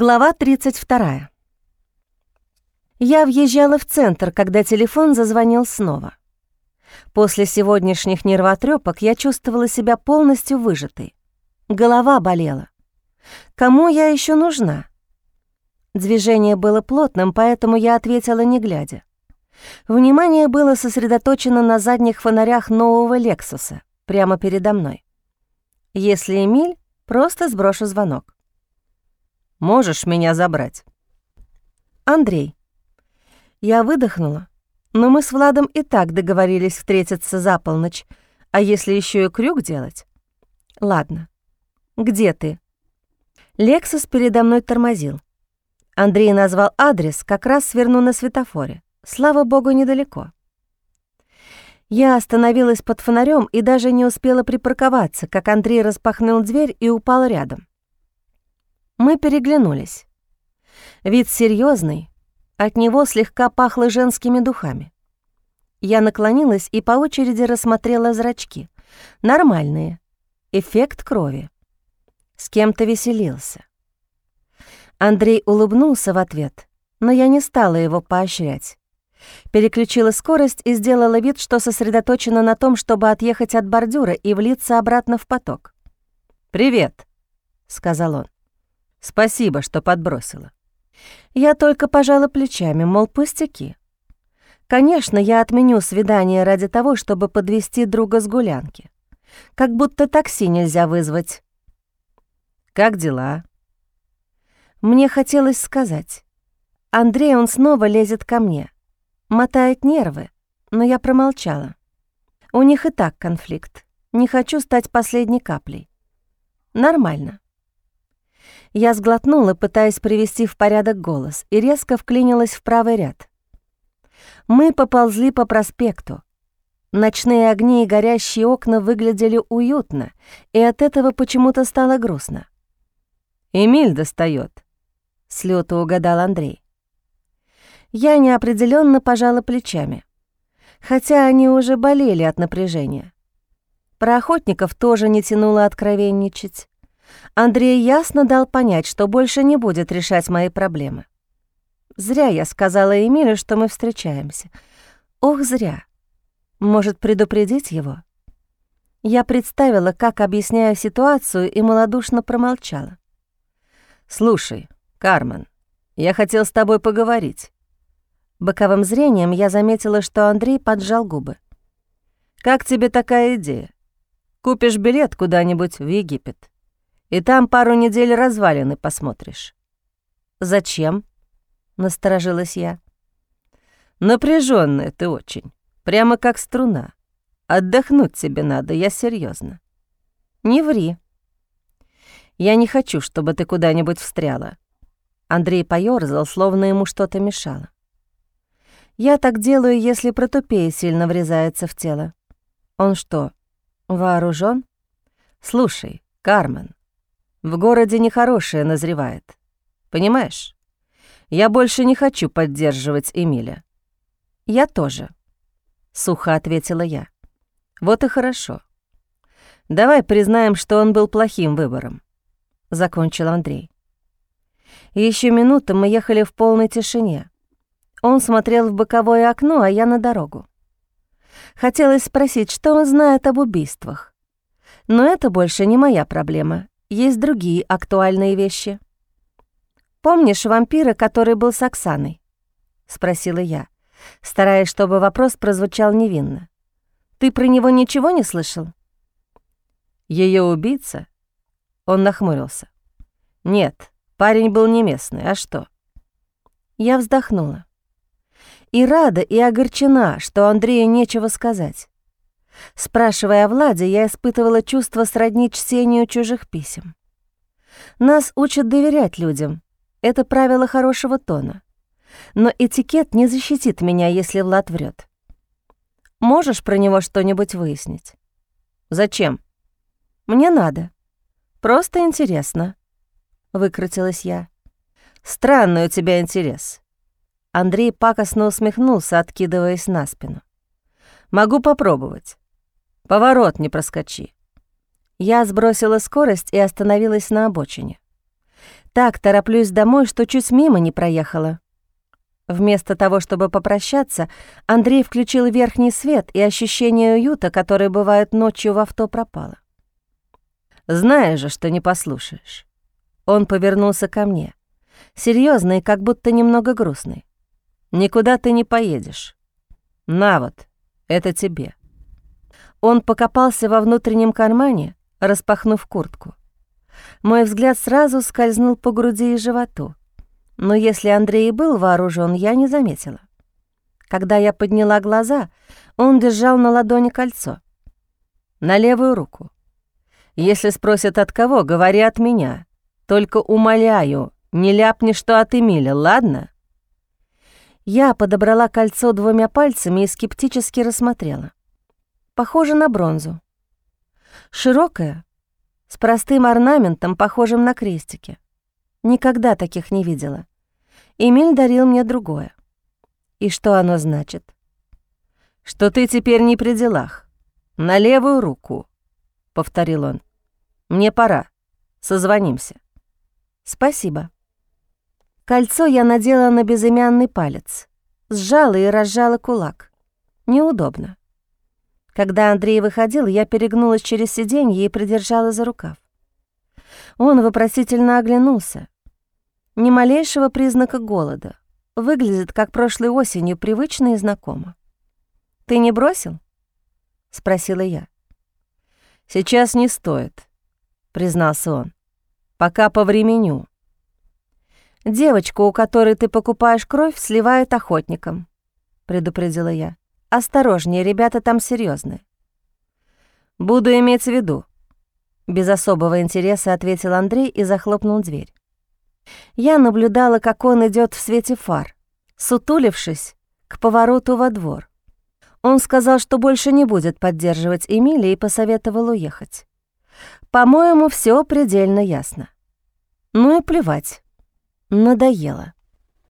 Глава 32. Я въезжала в центр, когда телефон зазвонил снова. После сегодняшних нервотрепок я чувствовала себя полностью выжатой. Голова болела. Кому я еще нужна? Движение было плотным, поэтому я ответила не глядя. Внимание было сосредоточено на задних фонарях нового «Лексуса» прямо передо мной. Если Эмиль, просто сброшу звонок. Можешь меня забрать?» «Андрей». Я выдохнула, но мы с Владом и так договорились встретиться за полночь, а если еще и крюк делать? Ладно. Где ты? Лексус передо мной тормозил. Андрей назвал адрес, как раз сверну на светофоре. Слава богу, недалеко. Я остановилась под фонарем и даже не успела припарковаться, как Андрей распахнул дверь и упал рядом. Мы переглянулись. Вид серьезный, от него слегка пахло женскими духами. Я наклонилась и по очереди рассмотрела зрачки. Нормальные. Эффект крови. С кем-то веселился. Андрей улыбнулся в ответ, но я не стала его поощрять. Переключила скорость и сделала вид, что сосредоточена на том, чтобы отъехать от бордюра и влиться обратно в поток. «Привет», — сказал он. Спасибо, что подбросила. Я только пожала плечами, мол, пустяки. Конечно, я отменю свидание ради того, чтобы подвести друга с гулянки. Как будто такси нельзя вызвать. Как дела? Мне хотелось сказать. Андрей, он снова лезет ко мне. Мотает нервы, но я промолчала. У них и так конфликт. Не хочу стать последней каплей. Нормально. Я сглотнула, пытаясь привести в порядок голос, и резко вклинилась в правый ряд. Мы поползли по проспекту. Ночные огни и горящие окна выглядели уютно, и от этого почему-то стало грустно. «Эмиль достает, с лёту угадал Андрей. Я неопределенно пожала плечами, хотя они уже болели от напряжения. Про охотников тоже не тянуло откровенничать. Андрей ясно дал понять, что больше не будет решать мои проблемы. Зря я сказала Эмилю, что мы встречаемся. Ох, зря. Может, предупредить его? Я представила, как объясняю ситуацию, и малодушно промолчала. «Слушай, Кармен, я хотел с тобой поговорить». Боковым зрением я заметила, что Андрей поджал губы. «Как тебе такая идея? Купишь билет куда-нибудь в Египет и там пару недель развалины посмотришь». «Зачем?» — насторожилась я. Напряженная ты очень, прямо как струна. Отдохнуть тебе надо, я серьезно. «Не ври». «Я не хочу, чтобы ты куда-нибудь встряла». Андрей поёрзал, словно ему что-то мешало. «Я так делаю, если протупея сильно врезается в тело. Он что, вооружен? «Слушай, Кармен, в городе нехорошее назревает. Понимаешь? Я больше не хочу поддерживать Эмиля». «Я тоже», — сухо ответила я. «Вот и хорошо. Давай признаем, что он был плохим выбором», — закончил Андрей. Еще минуту мы ехали в полной тишине. Он смотрел в боковое окно, а я на дорогу. Хотелось спросить, что он знает об убийствах. Но это больше не моя проблема, есть другие актуальные вещи. «Помнишь вампира, который был с Оксаной?» — спросила я, стараясь, чтобы вопрос прозвучал невинно. «Ты про него ничего не слышал?» Ее убийца?» Он нахмурился. «Нет, парень был не местный, а что?» Я вздохнула. И рада, и огорчена, что Андрею нечего сказать. Спрашивая о Владе, я испытывала чувство сродни чтению чужих писем. Нас учат доверять людям. Это правило хорошего тона. Но этикет не защитит меня, если Влад врет. Можешь про него что-нибудь выяснить? Зачем? Мне надо. Просто интересно. Выкрутилась я. Странный у тебя интерес. Андрей пакостно усмехнулся, откидываясь на спину. Могу попробовать. Поворот не проскочи. Я сбросила скорость и остановилась на обочине. Так тороплюсь домой, что чуть мимо не проехала. Вместо того, чтобы попрощаться, Андрей включил верхний свет, и ощущение уюта, которое бывает ночью в авто, пропало. «Знаешь же, что не послушаешь». Он повернулся ко мне, серьезный, как будто немного грустный. «Никуда ты не поедешь. На вот, это тебе». Он покопался во внутреннем кармане, распахнув куртку. Мой взгляд сразу скользнул по груди и животу но если Андрей был вооружен, я не заметила. Когда я подняла глаза, он держал на ладони кольцо. На левую руку. Если спросят от кого, говори от меня. Только умоляю, не ляпни, что от Эмиля, ладно? Я подобрала кольцо двумя пальцами и скептически рассмотрела. Похоже на бронзу. Широкое, с простым орнаментом, похожим на крестики. Никогда таких не видела. Эмиль дарил мне другое. И что оно значит? Что ты теперь не при делах. На левую руку, — повторил он. Мне пора. Созвонимся. Спасибо. Кольцо я надела на безымянный палец. Сжала и разжала кулак. Неудобно. Когда Андрей выходил, я перегнулась через сиденье и придержала за рукав. Он вопросительно оглянулся. Ни малейшего признака голода. Выглядит, как прошлой осенью, привычно и знакомо. «Ты не бросил?» — спросила я. «Сейчас не стоит», — признался он. «Пока по времени. «Девочку, у которой ты покупаешь кровь, сливают охотникам», — предупредила я. «Осторожнее, ребята там серьезные. «Буду иметь в виду», — без особого интереса ответил Андрей и захлопнул дверь. Я наблюдала, как он идет в свете фар, сутулившись к повороту во двор. Он сказал, что больше не будет поддерживать Эмили и посоветовал уехать. По-моему, все предельно ясно. Ну и плевать. Надоело.